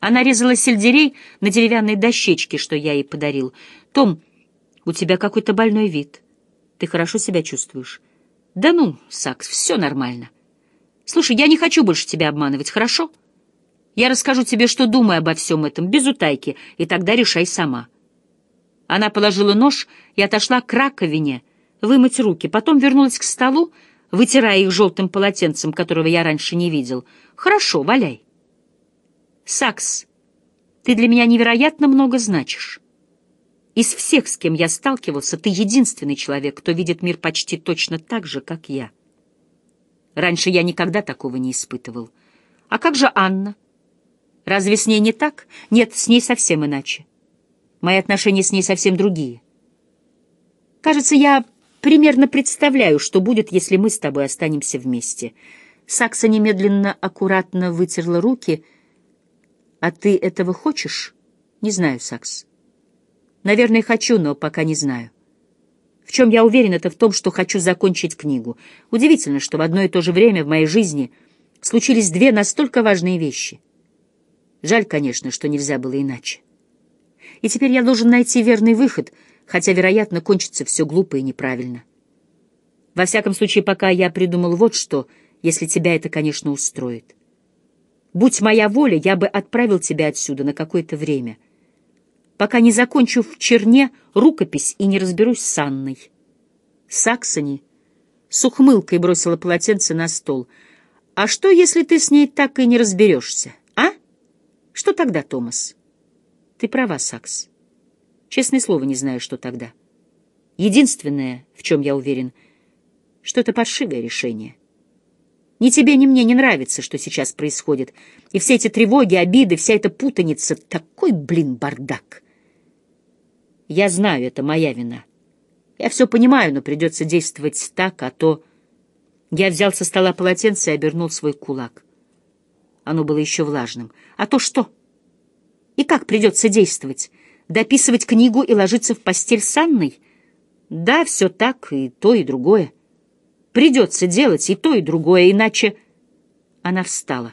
Она резала сельдерей на деревянной дощечке, что я ей подарил. «Том, у тебя какой-то больной вид. Ты хорошо себя чувствуешь?» «Да ну, Сакс, все нормально. Слушай, я не хочу больше тебя обманывать, хорошо? Я расскажу тебе, что думаю обо всем этом, без утайки, и тогда решай сама». Она положила нож и отошла к раковине, вымыть руки, потом вернулась к столу, вытирая их желтым полотенцем, которого я раньше не видел. «Хорошо, валяй». «Сакс, ты для меня невероятно много значишь. Из всех, с кем я сталкивался, ты единственный человек, кто видит мир почти точно так же, как я. Раньше я никогда такого не испытывал. А как же Анна? Разве с ней не так? Нет, с ней совсем иначе. Мои отношения с ней совсем другие. Кажется, я примерно представляю, что будет, если мы с тобой останемся вместе. Сакса немедленно аккуратно вытерла руки. А ты этого хочешь? Не знаю, Сакс. Наверное, хочу, но пока не знаю. В чем я уверен, это в том, что хочу закончить книгу. Удивительно, что в одно и то же время в моей жизни случились две настолько важные вещи. Жаль, конечно, что нельзя было иначе. И теперь я должен найти верный выход, хотя, вероятно, кончится все глупо и неправильно. Во всяком случае, пока я придумал вот что, если тебя это, конечно, устроит. Будь моя воля, я бы отправил тебя отсюда на какое-то время — пока не закончу в черне рукопись и не разберусь с Анной. Саксони с ухмылкой бросила полотенце на стол. «А что, если ты с ней так и не разберешься, а? Что тогда, Томас?» «Ты права, Сакс. Честное слово, не знаю, что тогда. Единственное, в чем я уверен, что это паршивое решение». Ни тебе, ни мне не нравится, что сейчас происходит. И все эти тревоги, обиды, вся эта путаница — такой, блин, бардак. Я знаю, это моя вина. Я все понимаю, но придется действовать так, а то... Я взял со стола полотенце и обернул свой кулак. Оно было еще влажным. А то что? И как придется действовать? Дописывать книгу и ложиться в постель с Анной? Да, все так, и то, и другое. Придется делать и то, и другое, иначе... Она встала.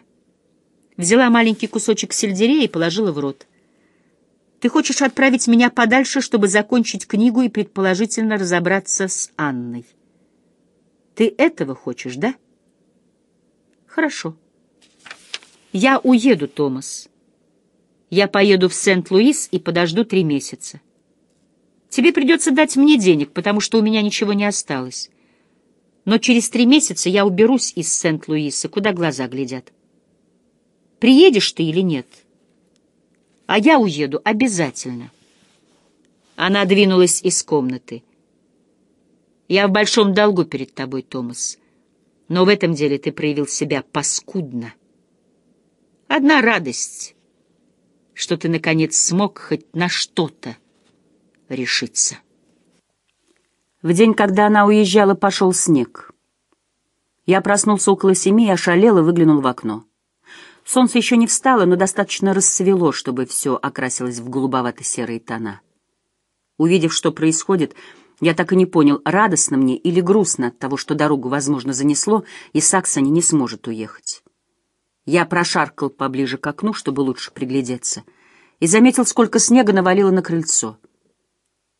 Взяла маленький кусочек сельдерея и положила в рот. Ты хочешь отправить меня подальше, чтобы закончить книгу и предположительно разобраться с Анной. Ты этого хочешь, да? Хорошо. Я уеду, Томас. Я поеду в Сент-Луис и подожду три месяца. Тебе придется дать мне денег, потому что у меня ничего не осталось. Но через три месяца я уберусь из Сент-Луиса, куда глаза глядят. Приедешь ты или нет? — а я уеду обязательно. Она двинулась из комнаты. Я в большом долгу перед тобой, Томас, но в этом деле ты проявил себя паскудно. Одна радость, что ты, наконец, смог хоть на что-то решиться. В день, когда она уезжала, пошел снег. Я проснулся около семи и ошалел и выглянул в окно. Солнце еще не встало, но достаточно рассвело, чтобы все окрасилось в голубовато-серые тона. Увидев, что происходит, я так и не понял, радостно мне или грустно от того, что дорогу, возможно, занесло, и Саксони не сможет уехать. Я прошаркал поближе к окну, чтобы лучше приглядеться, и заметил, сколько снега навалило на крыльцо.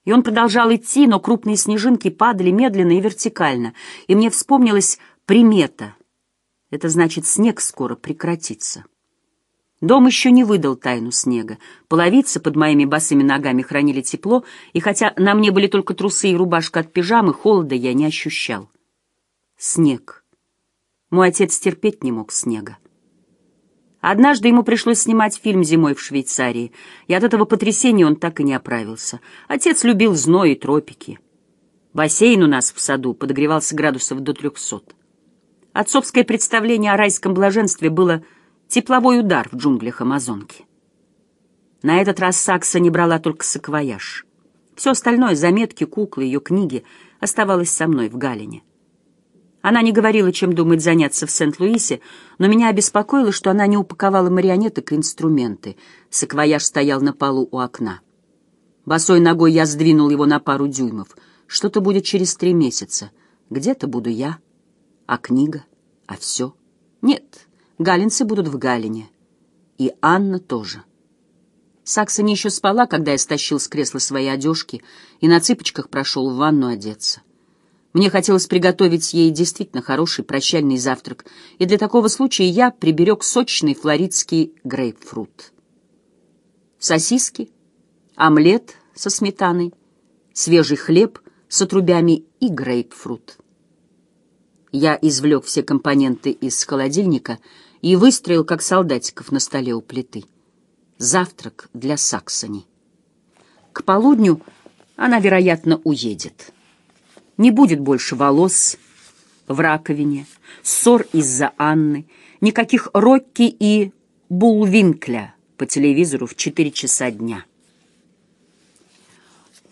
И он продолжал идти, но крупные снежинки падали медленно и вертикально, и мне вспомнилась примета — это значит, снег скоро прекратится. Дом еще не выдал тайну снега. Половицы под моими босыми ногами хранили тепло, и хотя на мне были только трусы и рубашка от пижамы, холода я не ощущал. Снег. Мой отец терпеть не мог снега. Однажды ему пришлось снимать фильм зимой в Швейцарии, и от этого потрясения он так и не оправился. Отец любил зной и тропики. Бассейн у нас в саду подогревался градусов до трехсот. Отцовское представление о райском блаженстве было тепловой удар в джунглях Амазонки. На этот раз Сакса не брала только саквояж. Все остальное — заметки, куклы, ее книги — оставалось со мной в Галине. Она не говорила, чем думает заняться в Сент-Луисе, но меня обеспокоило, что она не упаковала марионеток и инструменты. Саквояж стоял на полу у окна. Босой ногой я сдвинул его на пару дюймов. Что-то будет через три месяца. Где-то буду я. А книга? А все? Нет, галинцы будут в Галине. И Анна тоже. Саксони еще спала, когда я стащил с кресла свои одежки и на цыпочках прошел в ванну одеться. Мне хотелось приготовить ей действительно хороший прощальный завтрак, и для такого случая я приберег сочный флоридский грейпфрут. Сосиски, омлет со сметаной, свежий хлеб с отрубями и грейпфрут. Я извлек все компоненты из холодильника и выстроил, как солдатиков на столе у плиты. Завтрак для Саксони. К полудню она, вероятно, уедет. Не будет больше волос в раковине, ссор из-за Анны, никаких Рокки и Булвинкля по телевизору в 4 часа дня.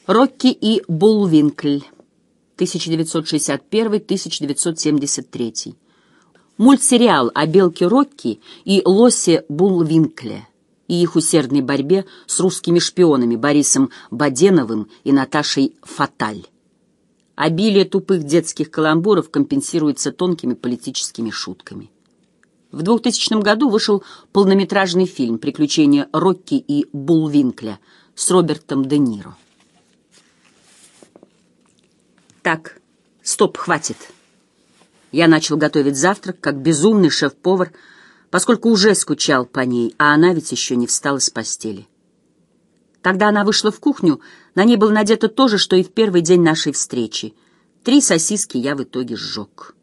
Рокки и Булвинкль, 1961-1973. Мультсериал о белке Рокки и лосе Булвинкле и их усердной борьбе с русскими шпионами Борисом Баденовым и Наташей Фаталь. Обилие тупых детских каламбуров компенсируется тонкими политическими шутками. В 2000 году вышел полнометражный фильм «Приключения Рокки и Булвинкля» с Робертом Де Ниро. Так, стоп, хватит. Я начал готовить завтрак, как безумный шеф-повар, поскольку уже скучал по ней, а она ведь еще не встала с постели. Когда она вышла в кухню, на ней было надето то же, что и в первый день нашей встречи. Три сосиски я в итоге сжег.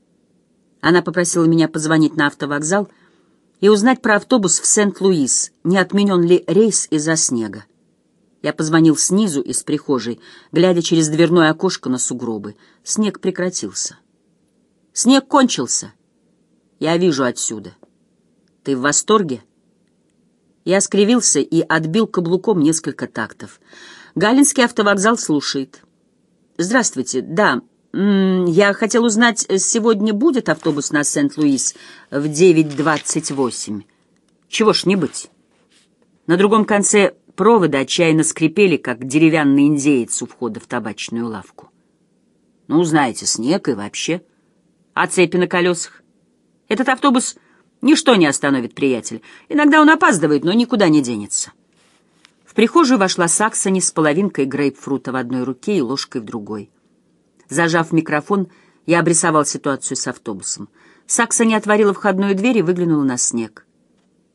Она попросила меня позвонить на автовокзал и узнать про автобус в Сент-Луис, не отменен ли рейс из-за снега. Я позвонил снизу из прихожей, глядя через дверное окошко на сугробы. Снег прекратился. Снег кончился. Я вижу отсюда. Ты в восторге? Я скривился и отбил каблуком несколько тактов. Галинский автовокзал слушает. «Здравствуйте. Да, я хотел узнать, сегодня будет автобус на Сент-Луис в 9.28? Чего ж не быть?» На другом конце провода отчаянно скрипели, как деревянный индеец у входа в табачную лавку. «Ну, знаете, снег и вообще. А цепи на колесах? Этот автобус Ничто не остановит приятеля. Иногда он опаздывает, но никуда не денется. В прихожую вошла Саксони с половинкой грейпфрута в одной руке и ложкой в другой. Зажав микрофон, я обрисовал ситуацию с автобусом. Саксони отворила входную дверь и выглянула на снег.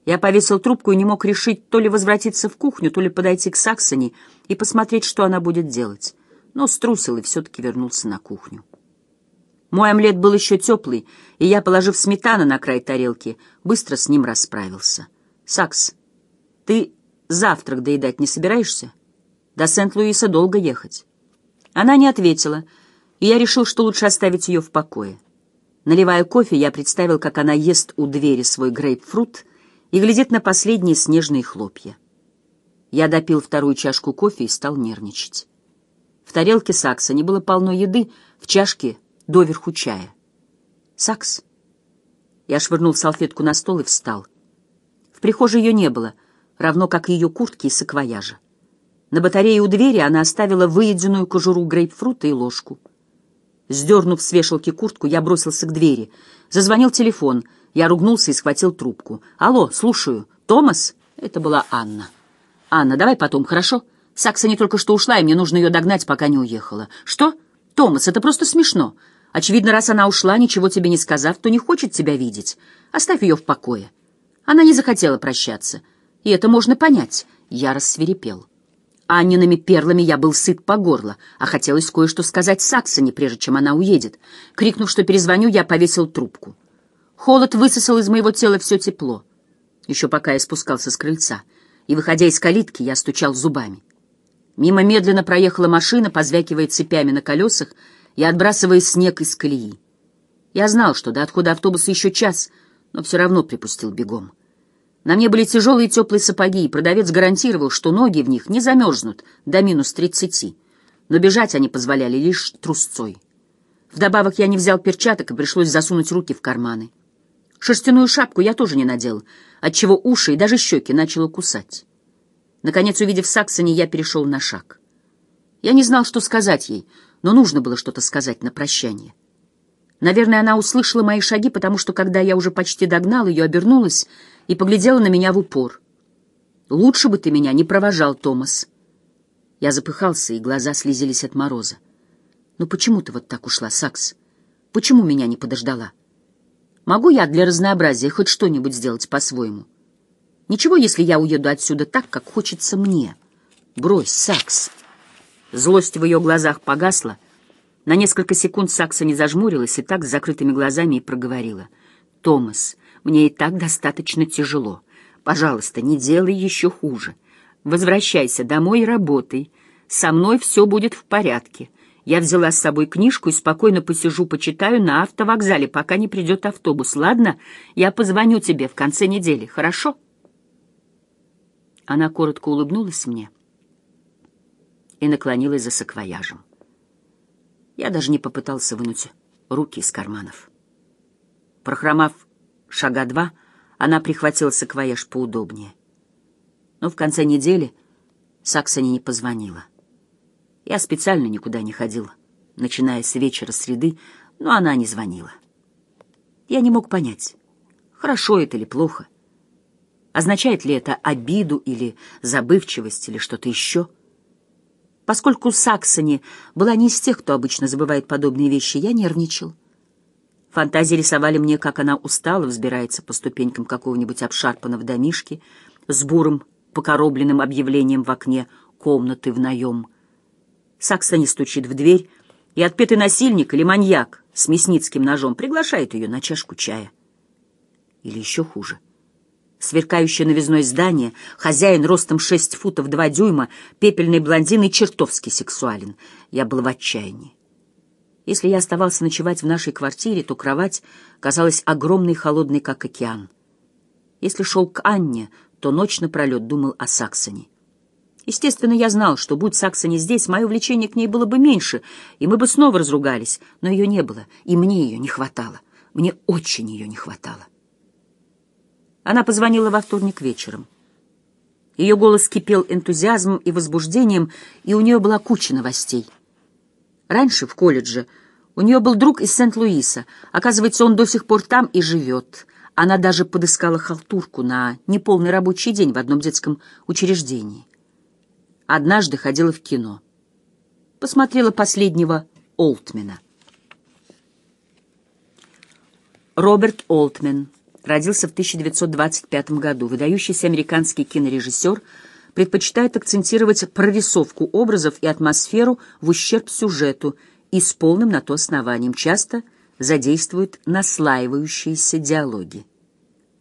Я повесил трубку и не мог решить, то ли возвратиться в кухню, то ли подойти к Саксони и посмотреть, что она будет делать. Но струсил и все-таки вернулся на кухню. Мой омлет был еще теплый, и я, положив сметану на край тарелки, быстро с ним расправился. «Сакс, ты завтрак доедать не собираешься? До Сент-Луиса долго ехать». Она не ответила, и я решил, что лучше оставить ее в покое. Наливая кофе, я представил, как она ест у двери свой грейпфрут и глядит на последние снежные хлопья. Я допил вторую чашку кофе и стал нервничать. В тарелке Сакса не было полно еды, в чашке доверху чая. «Сакс?» Я швырнул салфетку на стол и встал. В прихожей ее не было, равно как и ее куртки и саквояжа. На батарее у двери она оставила выеденную кожуру грейпфрута и ложку. Сдернув с вешалки куртку, я бросился к двери. Зазвонил телефон. Я ругнулся и схватил трубку. «Алло, слушаю. Томас?» Это была Анна. «Анна, давай потом, хорошо? Сакса не только что ушла, и мне нужно ее догнать, пока не уехала». «Что? Томас, это просто смешно. Очевидно, раз она ушла, ничего тебе не сказав, то не хочет тебя видеть. Оставь ее в покое. Она не захотела прощаться. И это можно понять. Я рассверепел. Анниными перлами я был сыт по горло, а хотелось кое-что сказать Саксоне, прежде чем она уедет. Крикнув, что перезвоню, я повесил трубку. Холод высосал из моего тела все тепло. Еще пока я спускался с крыльца. И, выходя из калитки, я стучал зубами. Мимо медленно проехала машина, позвякивая цепями на колесах, и отбрасывая снег из колеи. Я знал, что до отхода автобуса еще час, но все равно припустил бегом. На мне были тяжелые теплые сапоги, и продавец гарантировал, что ноги в них не замерзнут до минус тридцати, но бежать они позволяли лишь трусцой. Вдобавок я не взял перчаток, и пришлось засунуть руки в карманы. Шерстяную шапку я тоже не надел, отчего уши и даже щеки начало кусать. Наконец, увидев Саксони, я перешел на шаг. Я не знал, что сказать ей — но нужно было что-то сказать на прощание. Наверное, она услышала мои шаги, потому что, когда я уже почти догнал ее, обернулась и поглядела на меня в упор — Лучше бы ты меня не провожал, Томас. Я запыхался, и глаза слезились от мороза. Ну почему ты вот так ушла, Сакс? Почему меня не подождала? Могу я для разнообразия хоть что-нибудь сделать по-своему? Ничего, если я уеду отсюда так, как хочется мне. Брось, Сакс. Злость в ее глазах погасла. На несколько секунд Сакса не зажмурилась и так с закрытыми глазами и проговорила. «Томас, мне и так достаточно тяжело. Пожалуйста, не делай еще хуже. Возвращайся домой и работай. Со мной все будет в порядке. Я взяла с собой книжку и спокойно посижу, почитаю на автовокзале, пока не придет автобус. Ладно? Я позвоню тебе в конце недели, хорошо?» Она коротко улыбнулась мне и наклонилась за саквояжем. Я даже не попытался вынуть руки из карманов. Прохромав шага два, она прихватила саквояж поудобнее. Но в конце недели Саксони не позвонила. Я специально никуда не ходил, начиная с вечера среды, но она не звонила. Я не мог понять, хорошо это или плохо. Означает ли это обиду или забывчивость или что-то еще? Поскольку Саксони была не из тех, кто обычно забывает подобные вещи, я нервничал. Фантазии рисовали мне, как она устала, взбирается по ступенькам какого-нибудь обшарпанного домишки с бурым покоробленным объявлением в окне комнаты в наем. Саксони стучит в дверь, и отпетый насильник или маньяк с мясницким ножом приглашает ее на чашку чая. Или еще хуже — Сверкающее новизной здание, хозяин ростом шесть футов два дюйма, пепельный блондин и чертовски сексуален. Я был в отчаянии. Если я оставался ночевать в нашей квартире, то кровать казалась огромной и холодной, как океан. Если шел к Анне, то ночь напролет думал о Саксоне. Естественно, я знал, что будь Саксони здесь, мое влечение к ней было бы меньше, и мы бы снова разругались, но ее не было, и мне ее не хватало. Мне очень ее не хватало. Она позвонила во вторник вечером. Ее голос кипел энтузиазмом и возбуждением, и у нее была куча новостей. Раньше, в колледже, у нее был друг из Сент-Луиса. Оказывается, он до сих пор там и живет. Она даже подыскала халтурку на неполный рабочий день в одном детском учреждении. Однажды ходила в кино. Посмотрела последнего Олтмена. Роберт Олтмен родился в 1925 году. Выдающийся американский кинорежиссер предпочитает акцентировать прорисовку образов и атмосферу в ущерб сюжету и с полным на то основанием часто задействует наслаивающиеся диалоги.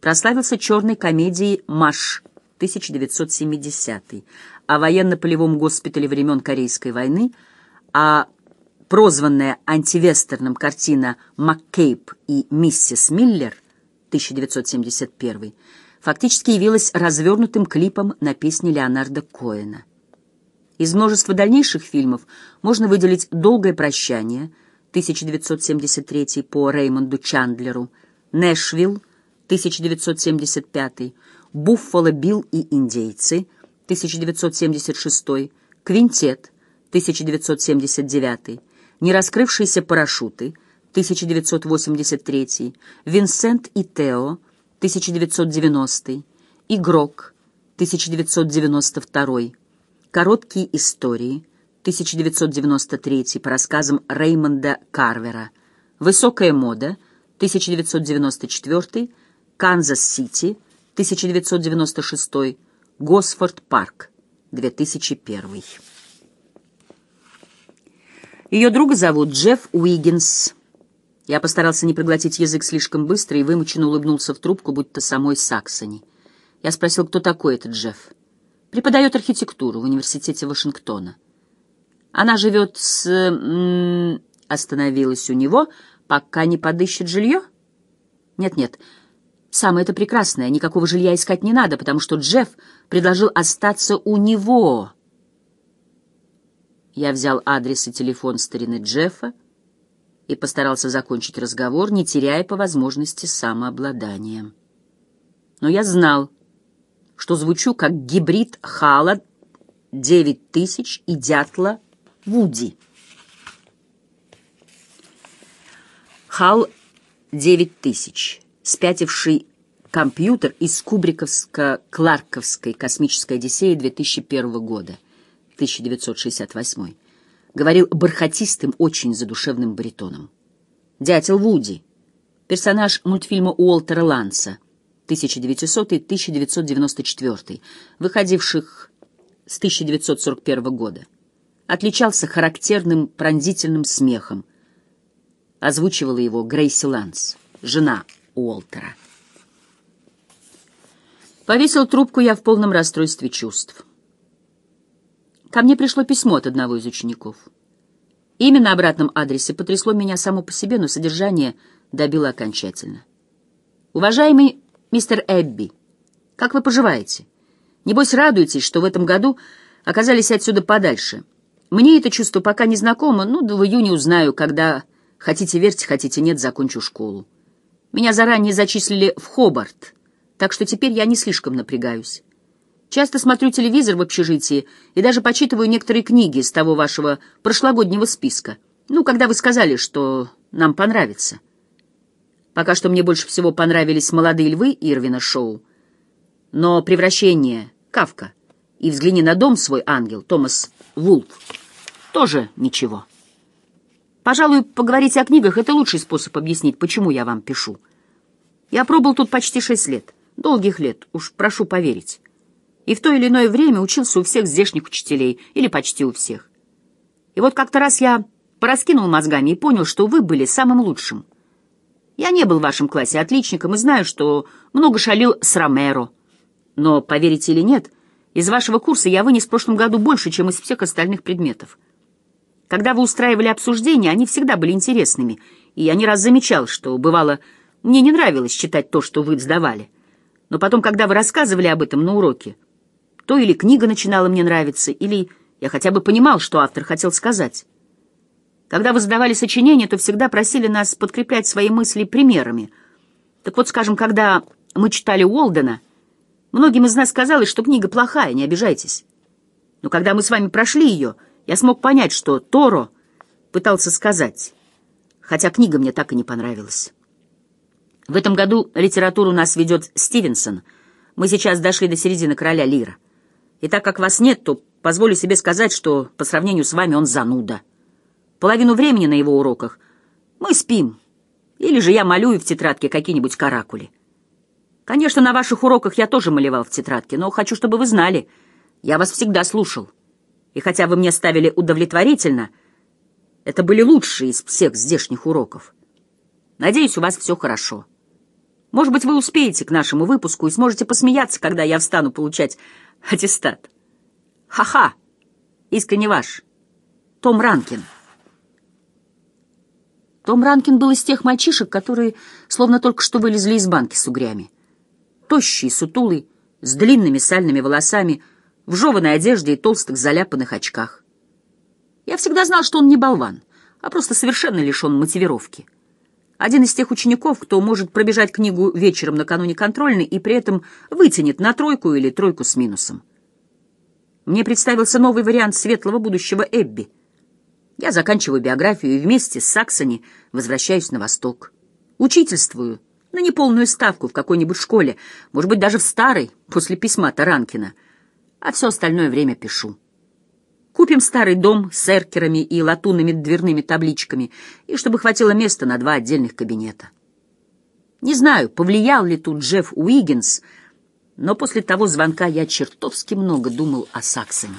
Прославился черной комедией «Маш» 1970 о военно-полевом госпитале времен Корейской войны, а прозванная антивестерном картина «Маккейб и миссис Миллер» 1971, фактически явилась развернутым клипом на песни Леонарда Коэна. Из множества дальнейших фильмов можно выделить «Долгое прощание» 1973 по Реймонду Чандлеру, «Нэшвилл» 1975, «Буффало Билл и индейцы» 1976, «Квинтет» 1979, «Нераскрывшиеся парашюты» 1983, Винсент и Тео, 1990, Игрок, 1992, Короткие истории, 1993, по рассказам Реймонда Карвера, Высокая мода, 1994, Канзас-Сити, 1996, Госфорд Парк, 2001. Ее друга зовут Джефф Уиггинс. Я постарался не проглотить язык слишком быстро и вымученно улыбнулся в трубку, будто самой Саксони. Я спросил, кто такой этот Джефф. Преподает архитектуру в университете Вашингтона. Она живет с... Остановилась у него, пока не подыщет жилье? Нет-нет, самое это прекрасное, никакого жилья искать не надо, потому что Джефф предложил остаться у него. Я взял адрес и телефон старины Джеффа, и постарался закончить разговор, не теряя по возможности самообладания. Но я знал, что звучу как гибрид Хала 9000 и дятла Вуди. Хал 9000, спятивший компьютер из Кубриковско-Кларковской космической Одиссеи 2001 года, 1968 говорил бархатистым, очень задушевным баритоном. Дятел Вуди, персонаж мультфильма Уолтера Ланса, 1900-1994, выходивших с 1941 года, отличался характерным пронзительным смехом. Озвучивала его Грейси Ланс, жена Уолтера. Повесил трубку я в полном расстройстве чувств. Ко мне пришло письмо от одного из учеников. Имя на обратном адресе потрясло меня само по себе, но содержание добило окончательно. «Уважаемый мистер Эбби, как вы поживаете? Небось, радуетесь, что в этом году оказались отсюда подальше. Мне это чувство пока не знакомо, ну, да в июне узнаю, когда, хотите верьте, хотите нет, закончу школу. Меня заранее зачислили в Хобарт, так что теперь я не слишком напрягаюсь. Часто смотрю телевизор в общежитии и даже почитываю некоторые книги из того вашего прошлогоднего списка. Ну, когда вы сказали, что нам понравится. Пока что мне больше всего понравились «Молодые львы» Ирвина Шоу. Но «Превращение» Кавка и «Взгляни на дом свой, ангел» Томас Вулф тоже ничего. Пожалуй, поговорить о книгах — это лучший способ объяснить, почему я вам пишу. Я пробыл тут почти шесть лет. Долгих лет, уж прошу поверить и в то или иное время учился у всех здешних учителей, или почти у всех. И вот как-то раз я пораскинул мозгами и понял, что вы были самым лучшим. Я не был в вашем классе отличником и знаю, что много шалил с Ромеро. Но, поверите или нет, из вашего курса я вынес в прошлом году больше, чем из всех остальных предметов. Когда вы устраивали обсуждения, они всегда были интересными, и я не раз замечал, что, бывало, мне не нравилось читать то, что вы сдавали. Но потом, когда вы рассказывали об этом на уроке, то или книга начинала мне нравиться, или я хотя бы понимал, что автор хотел сказать. Когда вы задавали сочинения, то всегда просили нас подкреплять свои мысли примерами. Так вот, скажем, когда мы читали Уолдена, многим из нас казалось, что книга плохая, не обижайтесь. Но когда мы с вами прошли ее, я смог понять, что Торо пытался сказать, хотя книга мне так и не понравилась. В этом году литературу нас ведет Стивенсон. Мы сейчас дошли до середины «Короля Лира». И так как вас нет, то позволю себе сказать, что по сравнению с вами он зануда. Половину времени на его уроках мы спим, или же я малюю в тетрадке какие-нибудь каракули. Конечно, на ваших уроках я тоже малевал в тетрадке, но хочу, чтобы вы знали, я вас всегда слушал. И хотя вы мне ставили удовлетворительно, это были лучшие из всех здешних уроков. Надеюсь, у вас все хорошо. Может быть, вы успеете к нашему выпуску и сможете посмеяться, когда я встану получать аттестат. Ха-ха! Искренне ваш. Том Ранкин. Том Ранкин был из тех мальчишек, которые словно только что вылезли из банки с угрями. Тощий, сутулый, с длинными сальными волосами, в жеванной одежде и толстых заляпанных очках. Я всегда знал, что он не болван, а просто совершенно лишен мотивировки. Один из тех учеников, кто может пробежать книгу вечером накануне контрольной и при этом вытянет на тройку или тройку с минусом. Мне представился новый вариант светлого будущего Эбби. Я заканчиваю биографию и вместе с Саксони возвращаюсь на восток. Учительствую на неполную ставку в какой-нибудь школе, может быть, даже в старой, после письма Таранкина, а все остальное время пишу. Купим старый дом с эркерами и латунными дверными табличками, и чтобы хватило места на два отдельных кабинета. Не знаю, повлиял ли тут Джефф Уиггинс, но после того звонка я чертовски много думал о Саксоне.